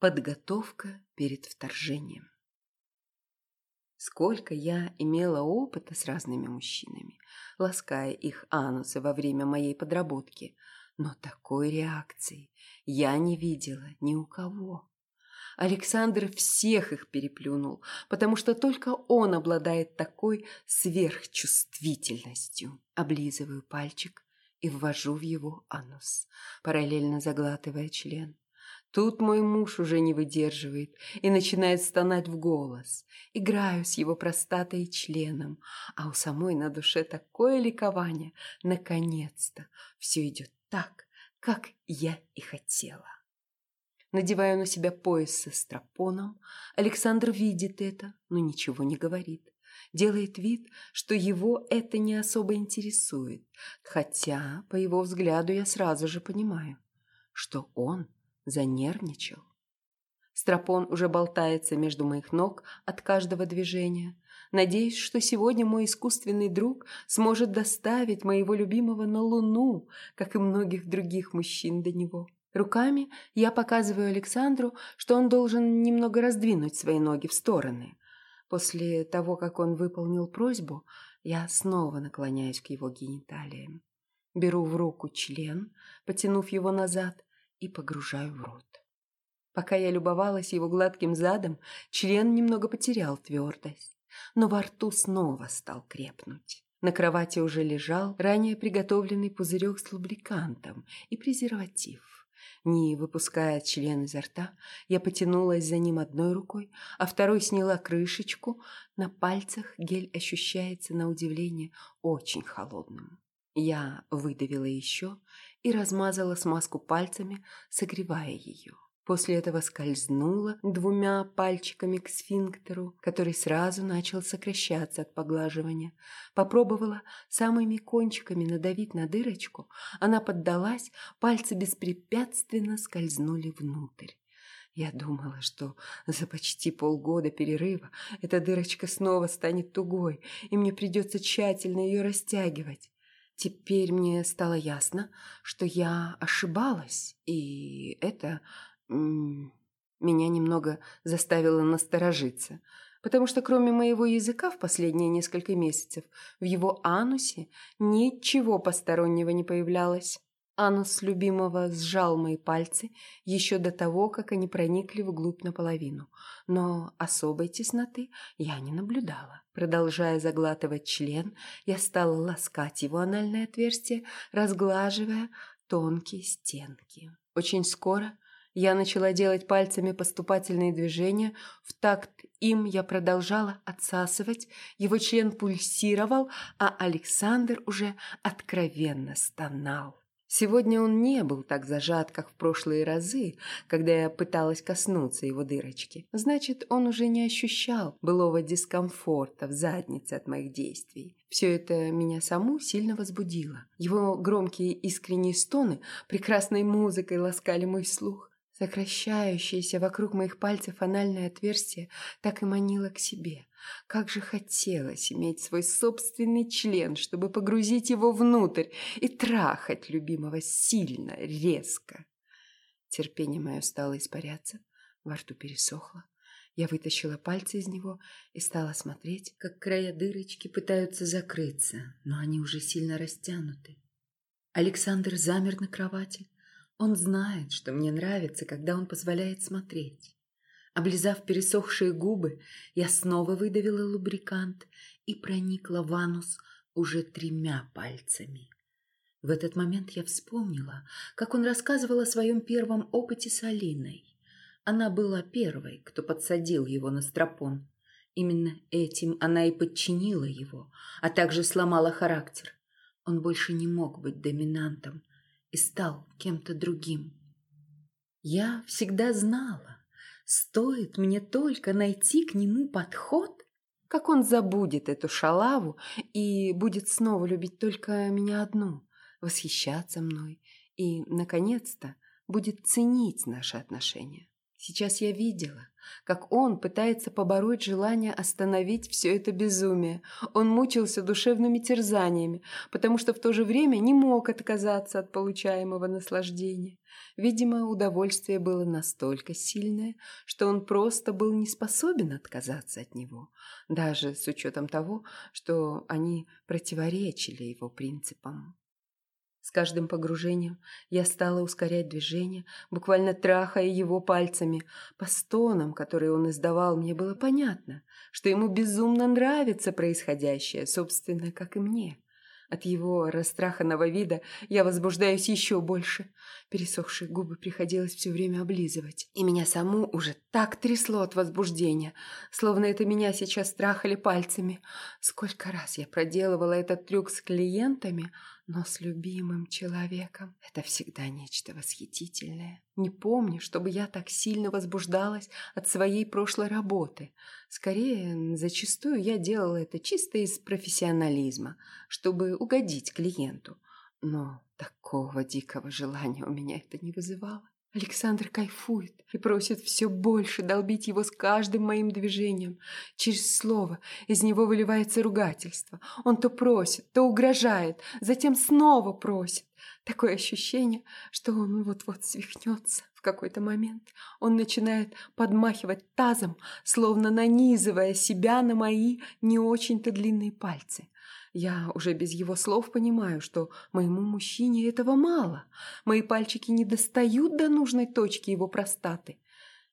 Подготовка перед вторжением. Сколько я имела опыта с разными мужчинами, лаская их анусы во время моей подработки, но такой реакции я не видела ни у кого. Александр всех их переплюнул, потому что только он обладает такой сверхчувствительностью. Облизываю пальчик и ввожу в его анус, параллельно заглатывая член. Тут мой муж уже не выдерживает и начинает стонать в голос. Играю с его простатой и членом, а у самой на душе такое ликование. Наконец-то все идет так, как я и хотела. Надеваю на себя пояс со стропоном. Александр видит это, но ничего не говорит. Делает вид, что его это не особо интересует, хотя, по его взгляду, я сразу же понимаю, что он – занервничал. Стропон уже болтается между моих ног от каждого движения. Надеюсь, что сегодня мой искусственный друг сможет доставить моего любимого на Луну, как и многих других мужчин до него. Руками я показываю Александру, что он должен немного раздвинуть свои ноги в стороны. После того, как он выполнил просьбу, я снова наклоняюсь к его гениталиям. Беру в руку член, потянув его назад, и погружаю в рот. Пока я любовалась его гладким задом, член немного потерял твердость, но во рту снова стал крепнуть. На кровати уже лежал ранее приготовленный пузырек с лубрикантом и презерватив. Не выпуская член изо рта, я потянулась за ним одной рукой, а второй сняла крышечку. На пальцах гель ощущается на удивление очень холодным. Я выдавила еще и размазала смазку пальцами, согревая ее. После этого скользнула двумя пальчиками к сфинктеру, который сразу начал сокращаться от поглаживания. Попробовала самыми кончиками надавить на дырочку. Она поддалась, пальцы беспрепятственно скользнули внутрь. Я думала, что за почти полгода перерыва эта дырочка снова станет тугой, и мне придется тщательно ее растягивать. Теперь мне стало ясно, что я ошибалась, и это меня немного заставило насторожиться, потому что кроме моего языка в последние несколько месяцев в его анусе ничего постороннего не появлялось. Анус любимого сжал мои пальцы еще до того, как они проникли вглубь наполовину, но особой тесноты я не наблюдала. Продолжая заглатывать член, я стала ласкать его анальное отверстие, разглаживая тонкие стенки. Очень скоро я начала делать пальцами поступательные движения, в такт им я продолжала отсасывать, его член пульсировал, а Александр уже откровенно стонал. Сегодня он не был так зажат, как в прошлые разы, когда я пыталась коснуться его дырочки. Значит, он уже не ощущал былого дискомфорта в заднице от моих действий. Все это меня саму сильно возбудило. Его громкие искренние стоны прекрасной музыкой ласкали мой слух. Сокращающееся вокруг моих пальцев анальное отверстие так и манило к себе. Как же хотелось иметь свой собственный член, чтобы погрузить его внутрь и трахать любимого сильно, резко. Терпение мое стало испаряться, во рту пересохло. Я вытащила пальцы из него и стала смотреть, как края дырочки пытаются закрыться, но они уже сильно растянуты. Александр замер на кровати, он знает, что мне нравится, когда он позволяет смотреть. Облизав пересохшие губы, я снова выдавила лубрикант и проникла в анус уже тремя пальцами. В этот момент я вспомнила, как он рассказывал о своем первом опыте с Алиной. Она была первой, кто подсадил его на стропон. Именно этим она и подчинила его, а также сломала характер. Он больше не мог быть доминантом, и стал кем-то другим. Я всегда знала, стоит мне только найти к нему подход, как он забудет эту шалаву и будет снова любить только меня одну, восхищаться мной и, наконец-то, будет ценить наши отношения. Сейчас я видела, как он пытается побороть желание остановить все это безумие. Он мучился душевными терзаниями, потому что в то же время не мог отказаться от получаемого наслаждения. Видимо, удовольствие было настолько сильное, что он просто был не способен отказаться от него, даже с учетом того, что они противоречили его принципам. С каждым погружением я стала ускорять движение, буквально трахая его пальцами. По стонам, которые он издавал, мне было понятно, что ему безумно нравится происходящее, собственно, как и мне. От его растраханного вида я возбуждаюсь еще больше. Пересохшие губы приходилось все время облизывать. И меня саму уже так трясло от возбуждения, словно это меня сейчас трахали пальцами. Сколько раз я проделывала этот трюк с клиентами, но с любимым человеком это всегда нечто восхитительное. Не помню, чтобы я так сильно возбуждалась от своей прошлой работы. Скорее, зачастую я делала это чисто из профессионализма, чтобы угодить клиенту. Но такого дикого желания у меня это не вызывало. Александр кайфует и просит все больше долбить его с каждым моим движением. Через слово из него выливается ругательство. Он то просит, то угрожает, затем снова просит. Такое ощущение, что он вот-вот свихнется. В какой-то момент он начинает подмахивать тазом, словно нанизывая себя на мои не очень-то длинные пальцы. Я уже без его слов понимаю, что моему мужчине этого мало. Мои пальчики не достают до нужной точки его простаты.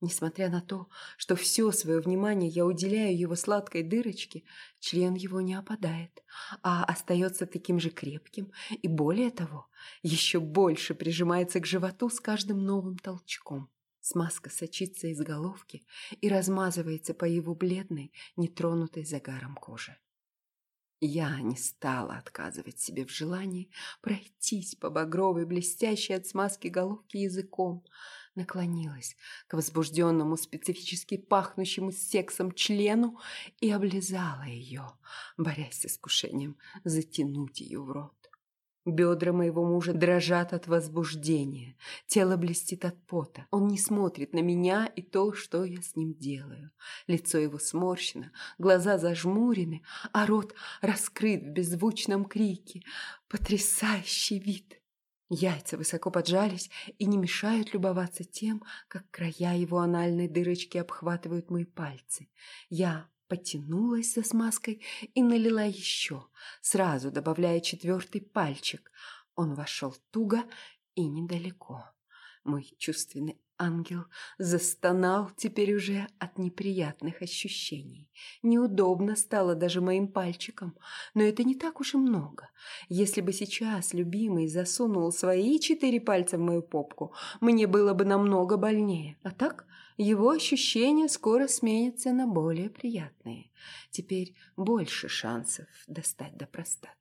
Несмотря на то, что все свое внимание я уделяю его сладкой дырочке, член его не опадает, а остается таким же крепким и, более того, еще больше прижимается к животу с каждым новым толчком. Смазка сочится из головки и размазывается по его бледной, нетронутой загаром коже. Я не стала отказывать себе в желании пройтись по багровой, блестящей от смазки головки языком, наклонилась к возбужденному, специфически пахнущему сексом члену и облизала ее, борясь с искушением затянуть ее в рот. Бедра моего мужа дрожат от возбуждения, тело блестит от пота. Он не смотрит на меня и то, что я с ним делаю. Лицо его сморщено, глаза зажмурены, а рот раскрыт в беззвучном крике. Потрясающий вид! Яйца высоко поджались и не мешают любоваться тем, как края его анальной дырочки обхватывают мои пальцы. Я потянулась за смазкой и налила еще, сразу добавляя четвертый пальчик. Он вошел туго и недалеко. Мой чувственный ангел застонал теперь уже от неприятных ощущений. Неудобно стало даже моим пальчикам, но это не так уж и много. Если бы сейчас любимый засунул свои четыре пальца в мою попку, мне было бы намного больнее. А так его ощущения скоро сменятся на более приятные. Теперь больше шансов достать до простаты.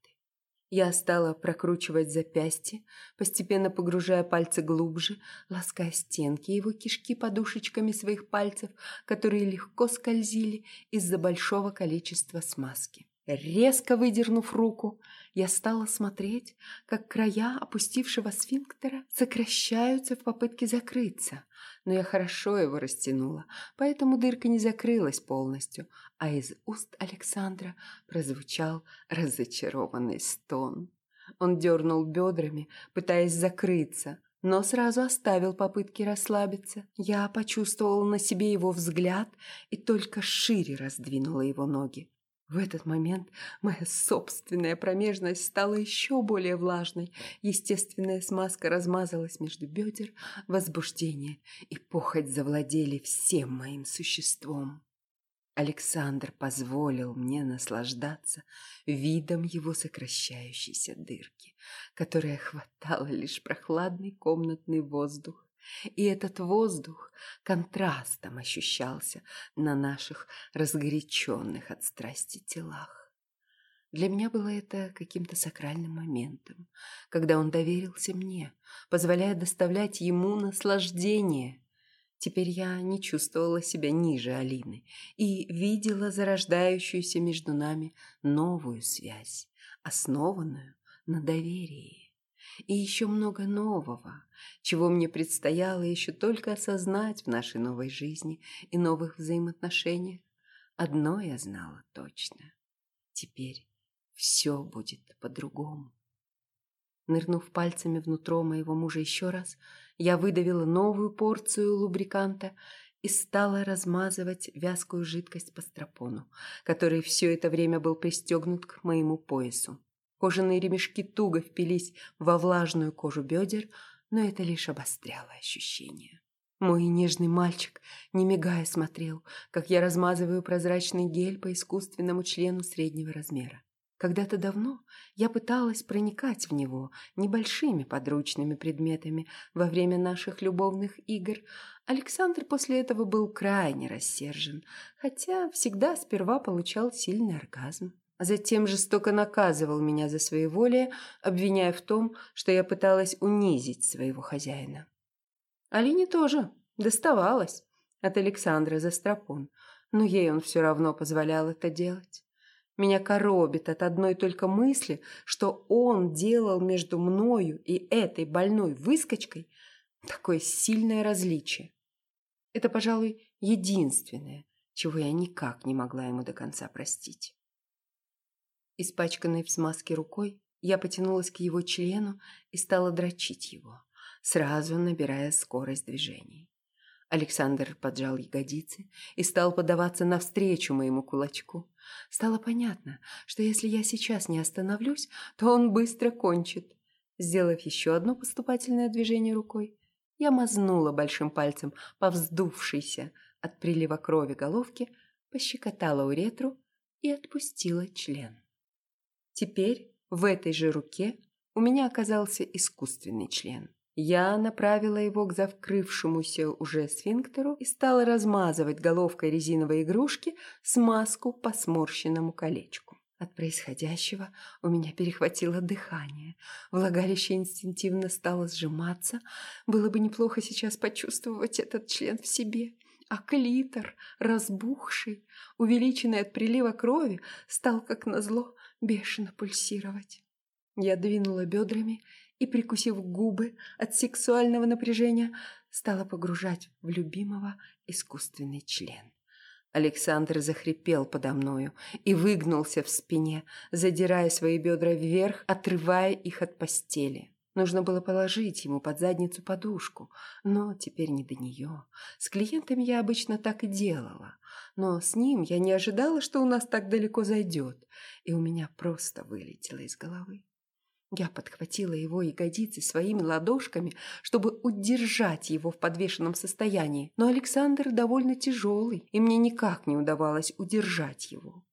Я стала прокручивать запястье, постепенно погружая пальцы глубже, лаская стенки его кишки подушечками своих пальцев, которые легко скользили из-за большого количества смазки. Резко выдернув руку, я стала смотреть, как края опустившего сфинктера сокращаются в попытке закрыться, но я хорошо его растянула, поэтому дырка не закрылась полностью, а из уст Александра прозвучал разочарованный стон. Он дернул бедрами, пытаясь закрыться, но сразу оставил попытки расслабиться. Я почувствовала на себе его взгляд и только шире раздвинула его ноги. В этот момент моя собственная промежность стала еще более влажной. Естественная смазка размазалась между бедер, возбуждение и похоть завладели всем моим существом. Александр позволил мне наслаждаться видом его сокращающейся дырки, которая хватала лишь прохладный комнатный воздух и этот воздух контрастом ощущался на наших разгоряченных от страсти телах. Для меня было это каким-то сакральным моментом, когда он доверился мне, позволяя доставлять ему наслаждение. Теперь я не чувствовала себя ниже Алины и видела зарождающуюся между нами новую связь, основанную на доверии. И еще много нового, чего мне предстояло еще только осознать в нашей новой жизни и новых взаимоотношениях. Одно я знала точно. Теперь все будет по-другому. Нырнув пальцами внутрь моего мужа еще раз, я выдавила новую порцию лубриканта и стала размазывать вязкую жидкость по стропону, который все это время был пристегнут к моему поясу. Кожаные ремешки туго впились во влажную кожу бедер, но это лишь обостряло ощущение. Мой нежный мальчик, не мигая, смотрел, как я размазываю прозрачный гель по искусственному члену среднего размера. Когда-то давно я пыталась проникать в него небольшими подручными предметами во время наших любовных игр. Александр после этого был крайне рассержен, хотя всегда сперва получал сильный оргазм. Затем жестоко наказывал меня за своеволие, обвиняя в том, что я пыталась унизить своего хозяина. Алине тоже доставалось от Александра за стропон, но ей он все равно позволял это делать. Меня коробит от одной только мысли, что он делал между мною и этой больной выскочкой такое сильное различие. Это, пожалуй, единственное, чего я никак не могла ему до конца простить. Испачканной в смазке рукой, я потянулась к его члену и стала дрочить его, сразу набирая скорость движений. Александр поджал ягодицы и стал подаваться навстречу моему кулачку. Стало понятно, что если я сейчас не остановлюсь, то он быстро кончит. Сделав еще одно поступательное движение рукой, я мазнула большим пальцем по вздувшейся от прилива крови головке, пощекотала уретру и отпустила член. Теперь в этой же руке у меня оказался искусственный член. Я направила его к завкрывшемуся уже сфинктеру и стала размазывать головкой резиновой игрушки смазку по сморщенному колечку. От происходящего у меня перехватило дыхание. Влагалище инстинктивно стало сжиматься. Было бы неплохо сейчас почувствовать этот член в себе. А клитор, разбухший, увеличенный от прилива крови, стал, как назло, бешено пульсировать. Я двинула бедрами и, прикусив губы от сексуального напряжения, стала погружать в любимого искусственный член. Александр захрипел подо мною и выгнулся в спине, задирая свои бедра вверх, отрывая их от постели. Нужно было положить ему под задницу подушку, но теперь не до нее. С клиентами я обычно так и делала, но с ним я не ожидала, что у нас так далеко зайдет, и у меня просто вылетело из головы. Я подхватила его ягодицы своими ладошками, чтобы удержать его в подвешенном состоянии, но Александр довольно тяжелый, и мне никак не удавалось удержать его.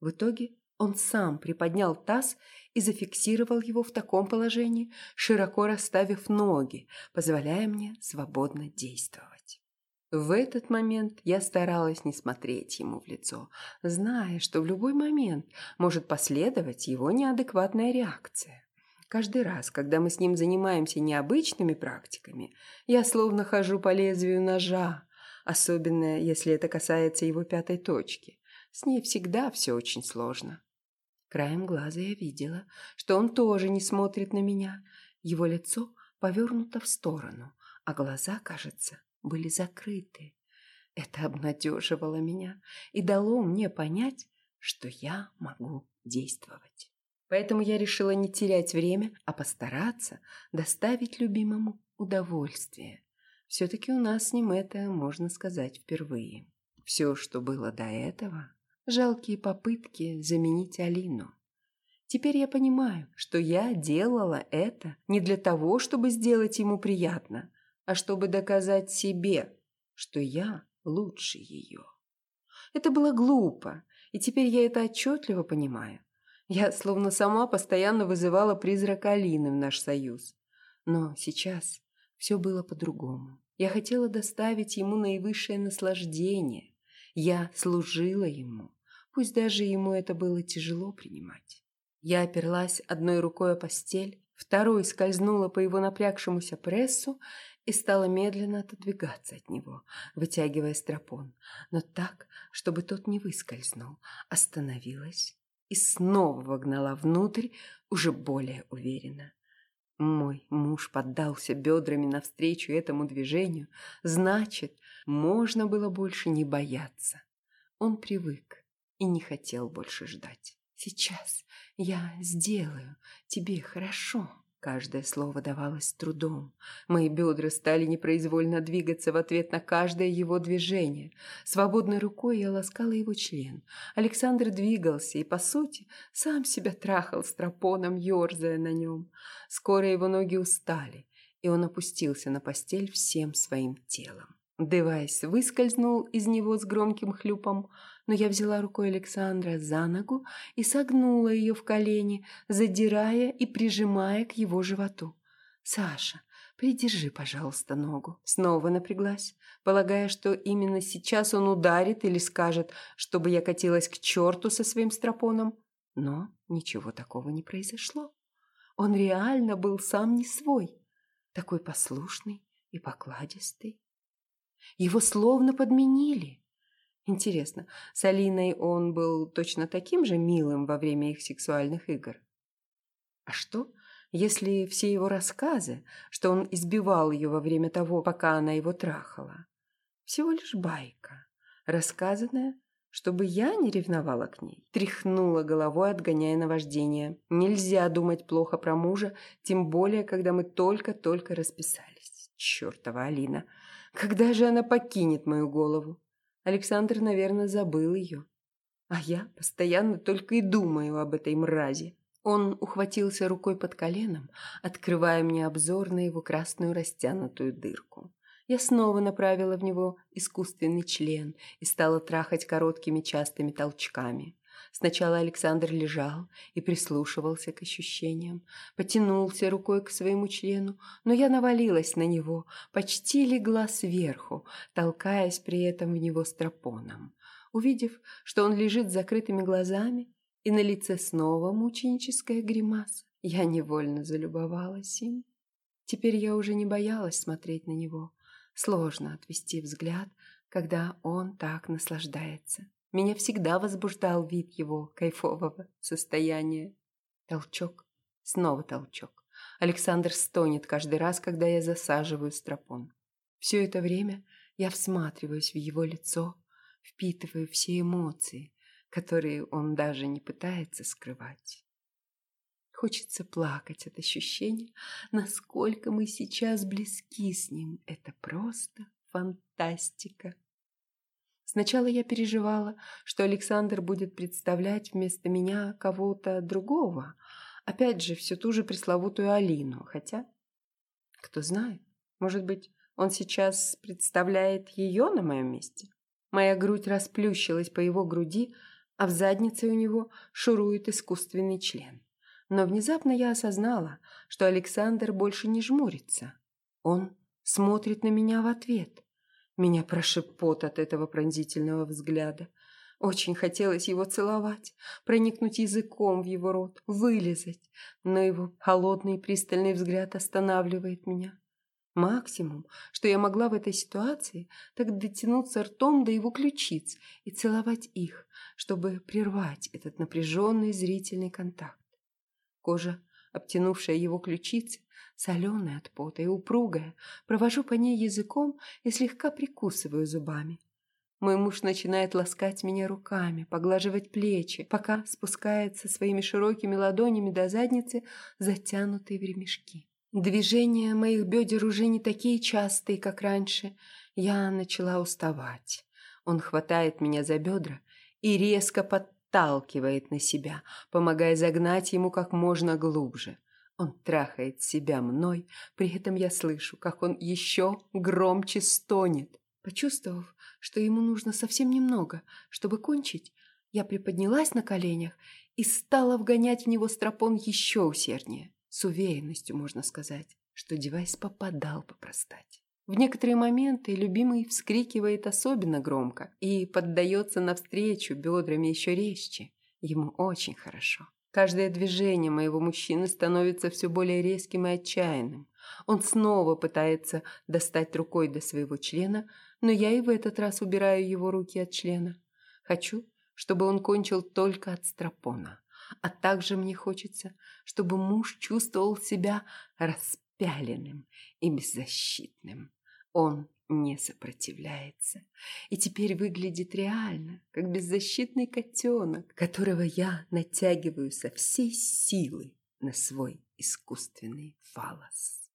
В итоге он сам приподнял таз и зафиксировал его в таком положении, широко расставив ноги, позволяя мне свободно действовать. В этот момент я старалась не смотреть ему в лицо, зная, что в любой момент может последовать его неадекватная реакция. Каждый раз, когда мы с ним занимаемся необычными практиками, я словно хожу по лезвию ножа, особенно если это касается его пятой точки. С ней всегда все очень сложно. Краем глаза я видела, что он тоже не смотрит на меня. Его лицо повернуто в сторону, а глаза, кажется, были закрыты. Это обнадеживало меня и дало мне понять, что я могу действовать. Поэтому я решила не терять время, а постараться доставить любимому удовольствие. Все-таки у нас с ним это, можно сказать, впервые. Все, что было до этого, жалкие попытки заменить Алину. Теперь я понимаю, что я делала это не для того, чтобы сделать ему приятно, а чтобы доказать себе, что я лучше ее. Это было глупо, и теперь я это отчетливо понимаю. Я словно сама постоянно вызывала призрак Алины в наш союз. Но сейчас все было по-другому. Я хотела доставить ему наивысшее наслаждение. Я служила ему, пусть даже ему это было тяжело принимать. Я оперлась одной рукой о постель, второй скользнула по его напрягшемуся прессу и стала медленно отодвигаться от него, вытягивая стропон, но так, чтобы тот не выскользнул. Остановилась и снова вогнала внутрь, уже более уверенно. Мой муж поддался бедрами навстречу этому движению, значит, можно было больше не бояться. Он привык и не хотел больше ждать. «Сейчас я сделаю тебе хорошо», Каждое слово давалось трудом. Мои бедра стали непроизвольно двигаться в ответ на каждое его движение. Свободной рукой я ласкала его член. Александр двигался и, по сути, сам себя трахал стропоном, ерзая на нем. Скоро его ноги устали, и он опустился на постель всем своим телом. Девайс выскользнул из него с громким хлюпом, но я взяла рукой Александра за ногу и согнула ее в колени, задирая и прижимая к его животу. «Саша, придержи, пожалуйста, ногу». Снова напряглась, полагая, что именно сейчас он ударит или скажет, чтобы я катилась к черту со своим страпоном. Но ничего такого не произошло. Он реально был сам не свой, такой послушный и покладистый. Его словно подменили. Интересно, с Алиной он был точно таким же милым во время их сексуальных игр? А что, если все его рассказы, что он избивал ее во время того, пока она его трахала, всего лишь байка, рассказанная, чтобы я не ревновала к ней? Тряхнула головой, отгоняя наваждение. Нельзя думать плохо про мужа, тем более, когда мы только-только расписались. Чертова Алина! Когда же она покинет мою голову? Александр, наверное, забыл ее. А я постоянно только и думаю об этой мрази. Он ухватился рукой под коленом, открывая мне обзор на его красную растянутую дырку. Я снова направила в него искусственный член и стала трахать короткими частыми толчками. Сначала Александр лежал и прислушивался к ощущениям, потянулся рукой к своему члену, но я навалилась на него, почти легла сверху, толкаясь при этом в него стропоном. Увидев, что он лежит с закрытыми глазами, и на лице снова мученическая гримаса, я невольно залюбовалась им. Теперь я уже не боялась смотреть на него. Сложно отвести взгляд, когда он так наслаждается. Меня всегда возбуждал вид его кайфового состояния. Толчок, снова толчок. Александр стонет каждый раз, когда я засаживаю стропон. Все это время я всматриваюсь в его лицо, впитываю все эмоции, которые он даже не пытается скрывать. Хочется плакать от ощущения, насколько мы сейчас близки с ним. Это просто фантастика. Сначала я переживала, что Александр будет представлять вместо меня кого-то другого. Опять же, всю ту же пресловутую Алину. Хотя, кто знает, может быть, он сейчас представляет ее на моем месте? Моя грудь расплющилась по его груди, а в заднице у него шурует искусственный член. Но внезапно я осознала, что Александр больше не жмурится. Он смотрит на меня в ответ. Меня прошиб пот от этого пронзительного взгляда. Очень хотелось его целовать, проникнуть языком в его рот, вылезать, но его холодный пристальный взгляд останавливает меня. Максимум, что я могла в этой ситуации, так дотянуться ртом до его ключиц и целовать их, чтобы прервать этот напряженный зрительный контакт. Кожа, обтянувшая его ключицы, соленая от пота и упругая, провожу по ней языком и слегка прикусываю зубами. Мой муж начинает ласкать меня руками, поглаживать плечи, пока спускается своими широкими ладонями до задницы, затянутой в ремешки. Движения моих бедер уже не такие частые, как раньше. Я начала уставать. Он хватает меня за бедра и резко подталкивает на себя, помогая загнать ему как можно глубже. Он трахает себя мной, при этом я слышу, как он еще громче стонет. Почувствовав, что ему нужно совсем немного, чтобы кончить, я приподнялась на коленях и стала вгонять в него стропон еще усерднее. С уверенностью можно сказать, что девайс попадал по простате. В некоторые моменты любимый вскрикивает особенно громко и поддается навстречу бедрами еще резче. Ему очень хорошо. Каждое движение моего мужчины становится все более резким и отчаянным. Он снова пытается достать рукой до своего члена, но я и в этот раз убираю его руки от члена. Хочу, чтобы он кончил только от стропона. А также мне хочется, чтобы муж чувствовал себя распяленным и беззащитным. Он не сопротивляется и теперь выглядит реально, как беззащитный котенок, которого я натягиваю со всей силы на свой искусственный фалос.